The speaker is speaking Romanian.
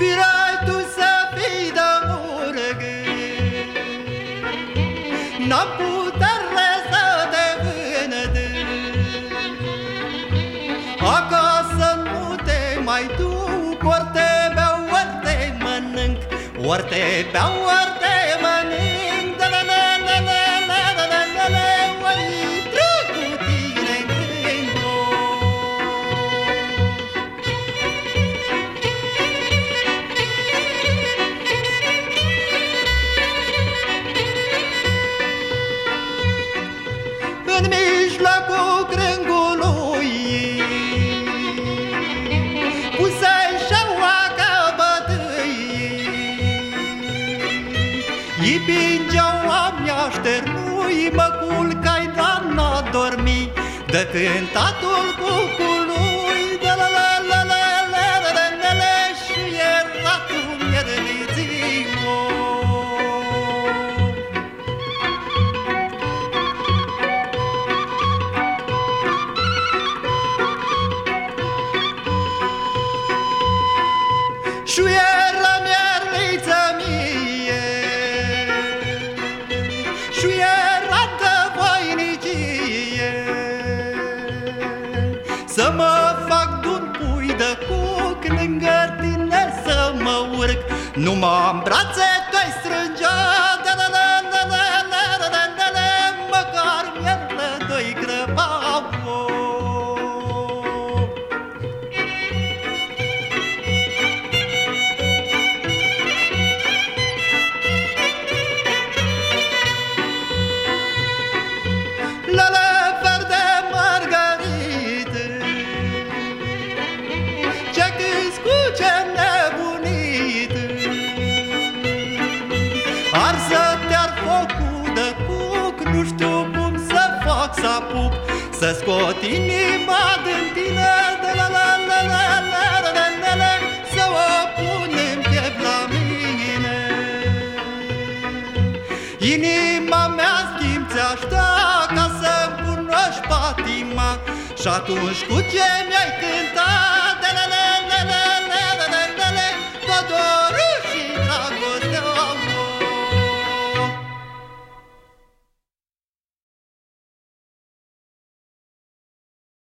Firai tu să fii de murg. N-am putere să te vând. Acasă nu te mai duc Ori te beau, ori te mănânc Ori te beau, ori în mijlocul grângului. Pusă-i șaua ca bătâi. Ipingeaua mi-a șternui Mă culcai, doamna, dormi. De cântatul cu Și era mierliță mie. Și era de voinicie. Să mă fac d'un pui de cuc Lângă tine să mă urc. Numai în brațe să fac să apuc Să scot inima din tine De la la la la la la la la la Să o pun în piept la mine Inima mea schimb ți-aș da Ca să-mi cunoști patima Și atunci cu ce mi-ai cântat